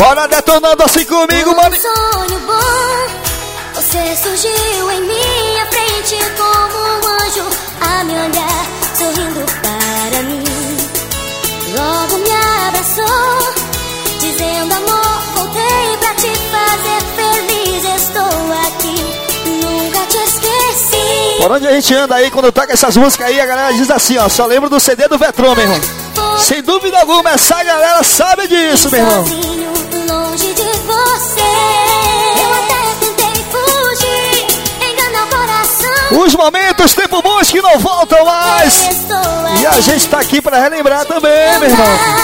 Bora detonando assim comigo, mano. Um sonho bom, você surgiu em minha frente como um anjo a me olhar, sorrindo para mim. Logo me abraçou, dizendo amor, voltei pra te fazer feliz. Estou aqui, nunca te esqueci. Por onde a gente anda aí, quando toca essas músicas aí, a galera diz assim, ó, só lembro do CD do Vetron, meu irmão. Sem dúvida alguma, essa galera sabe disso, meu irmão. Os momentos, tempo bons que não voltam mais. E a gente tá aqui pra relembrar também, meu irmão.